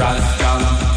Rasta.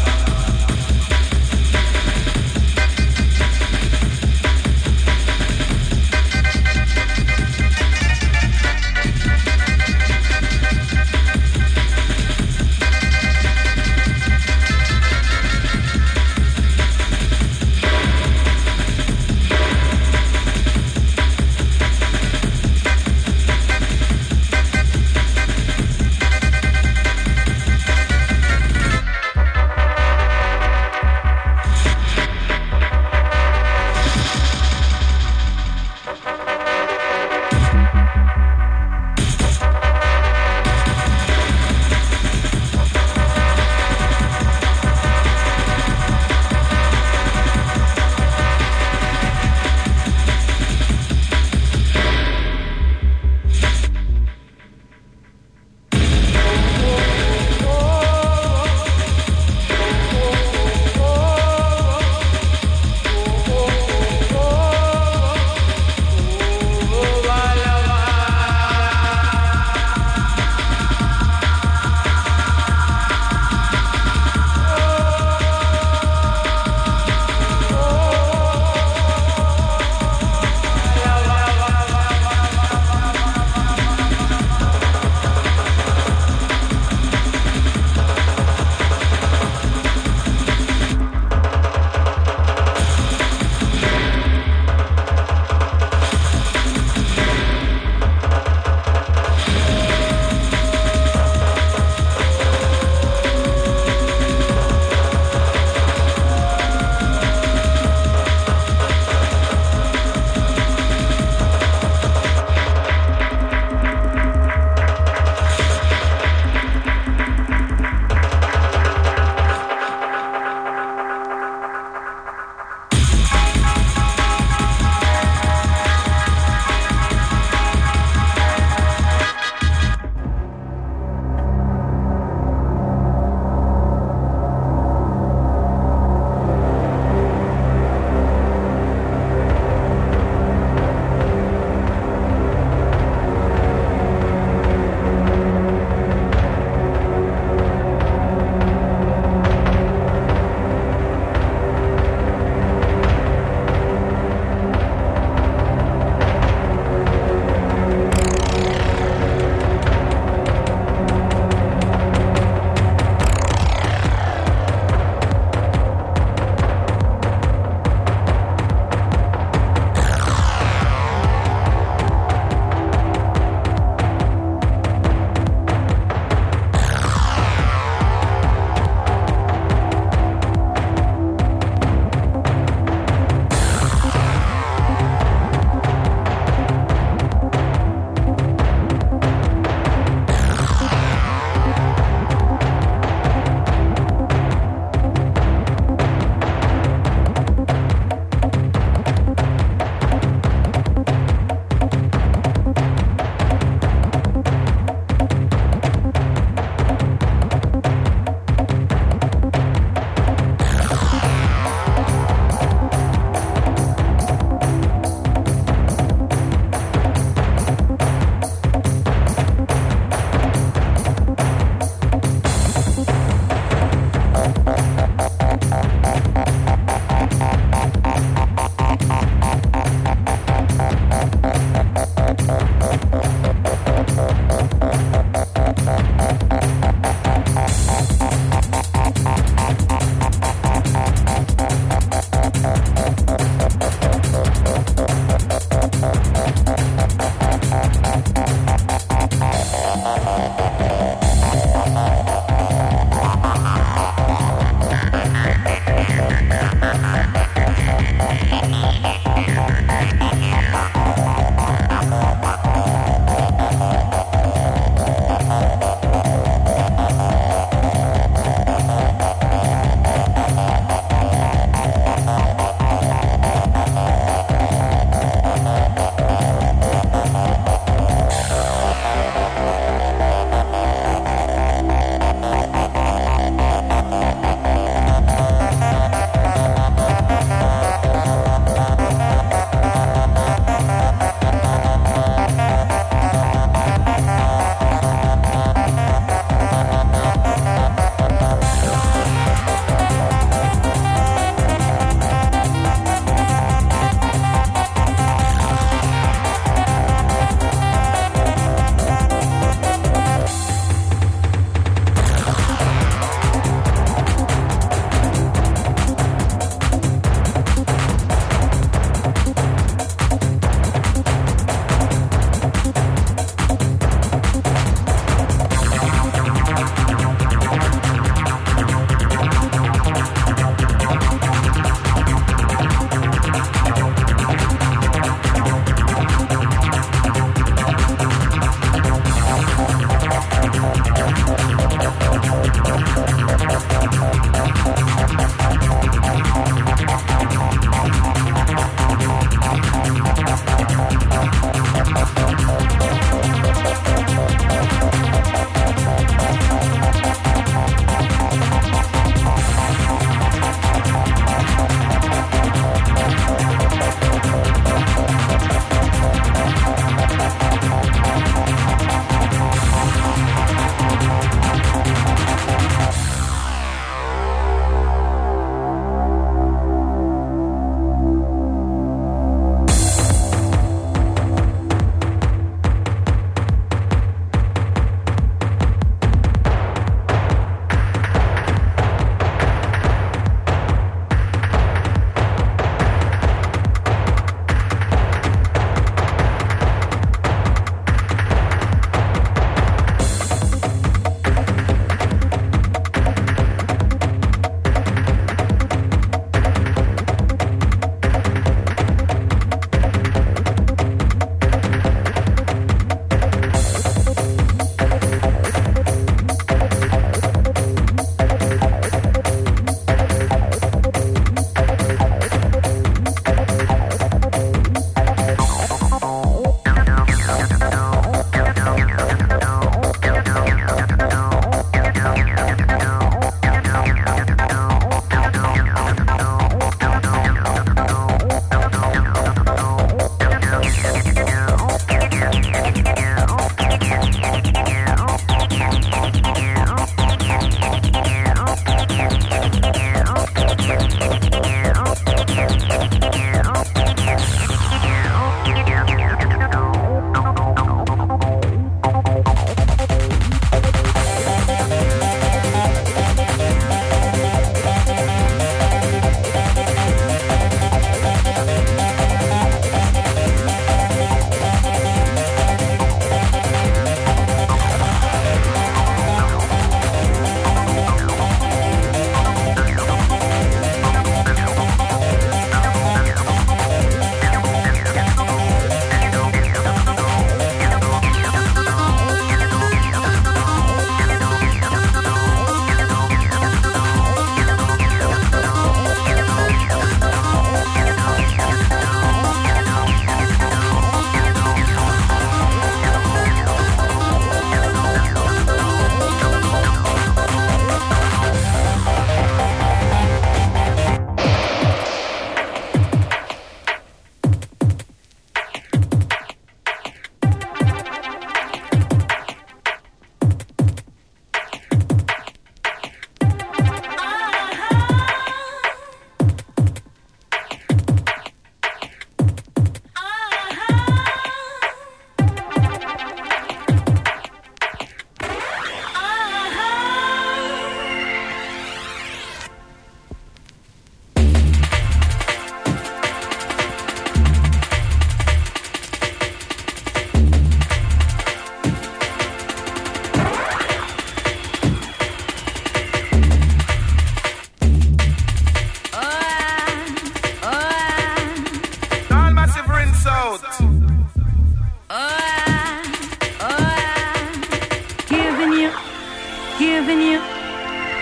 giving you,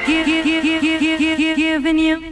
give, give, give, give, give, giving you.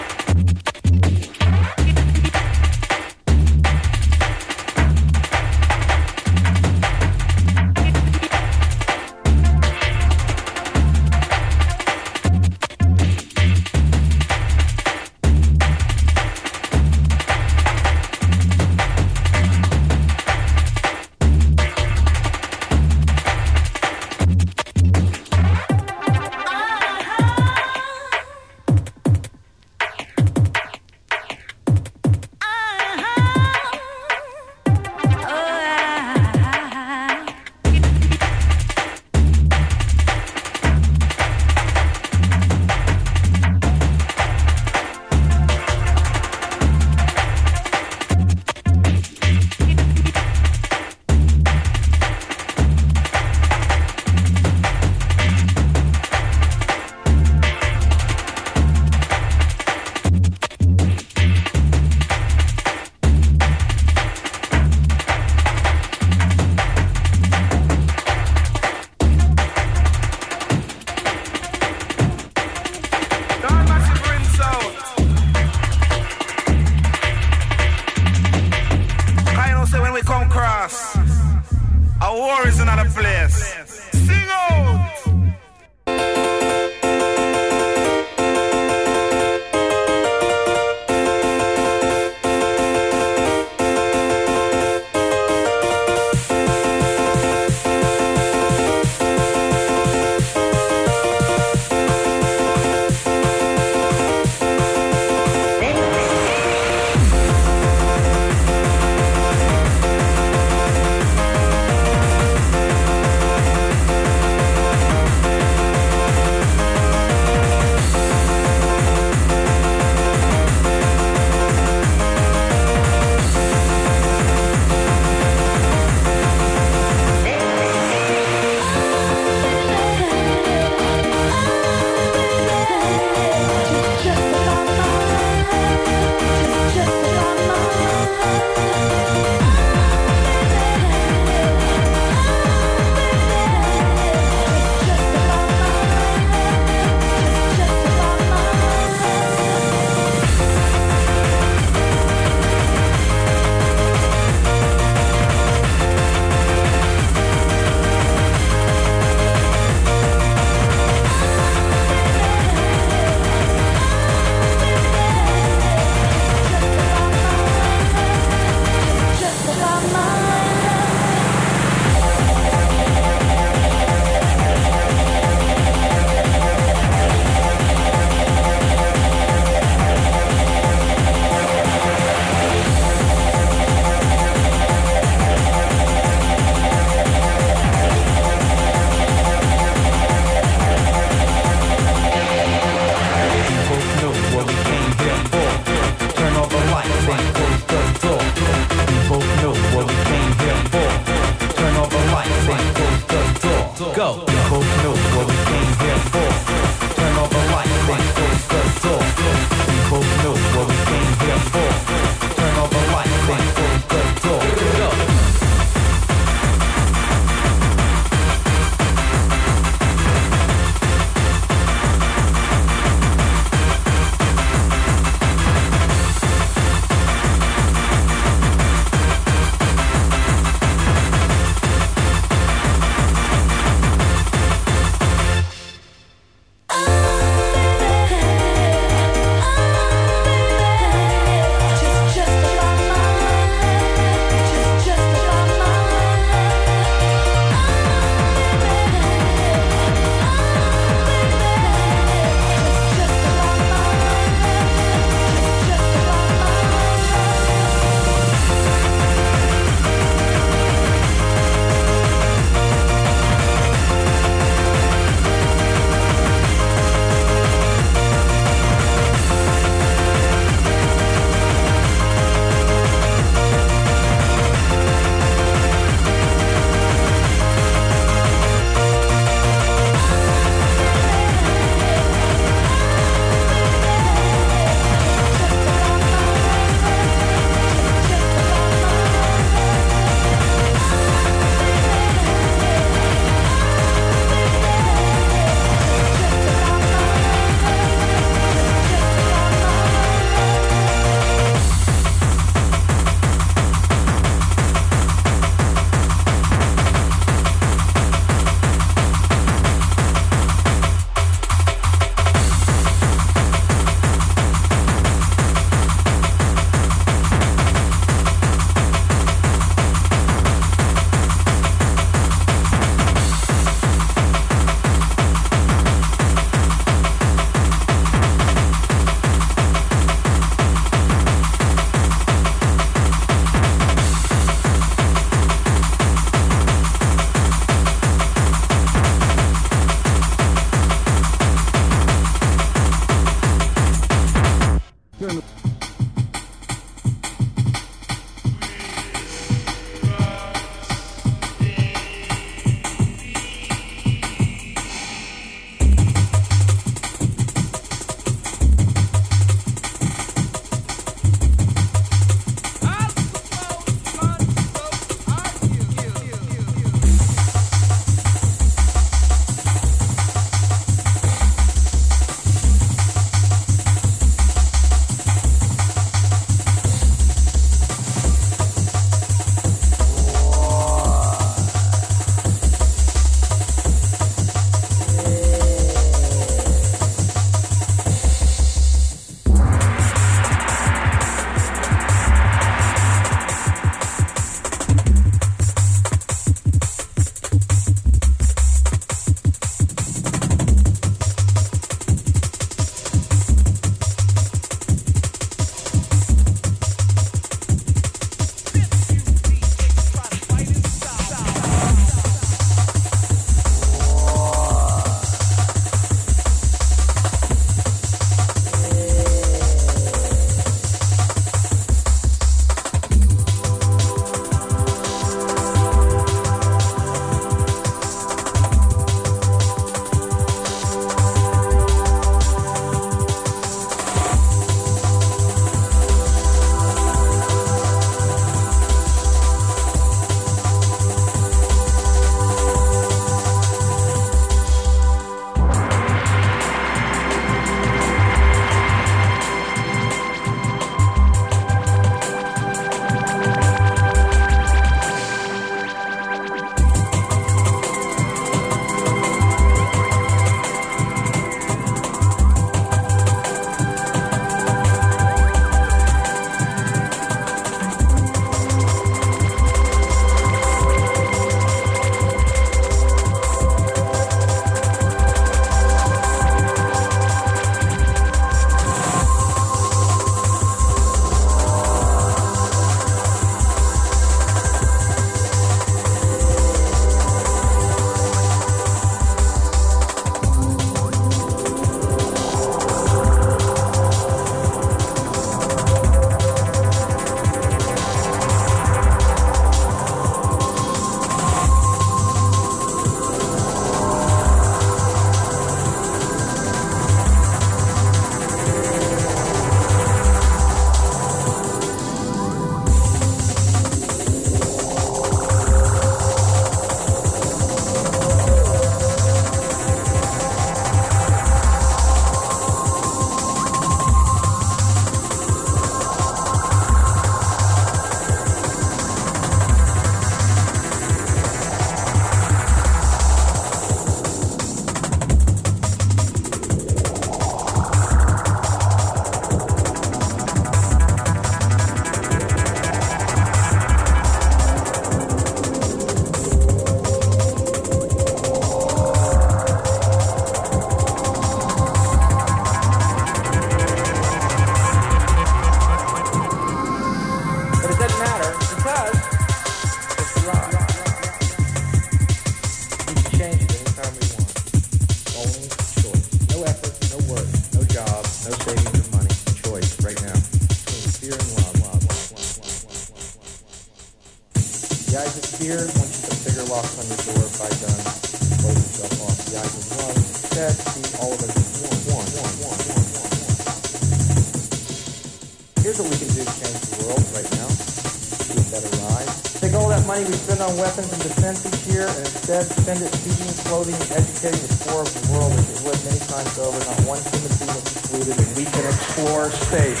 It feeding, clothing, educating the poor of the world as it would many times over. Not one human being excluded and we can explore space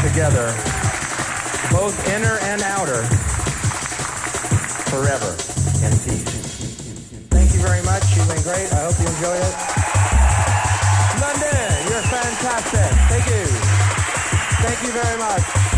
together, both inner and outer, forever in peace. Thank you very much. You've been great. I hope you enjoy it. London, you're fantastic. Thank you. Thank you very much.